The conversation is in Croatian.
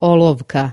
olovka.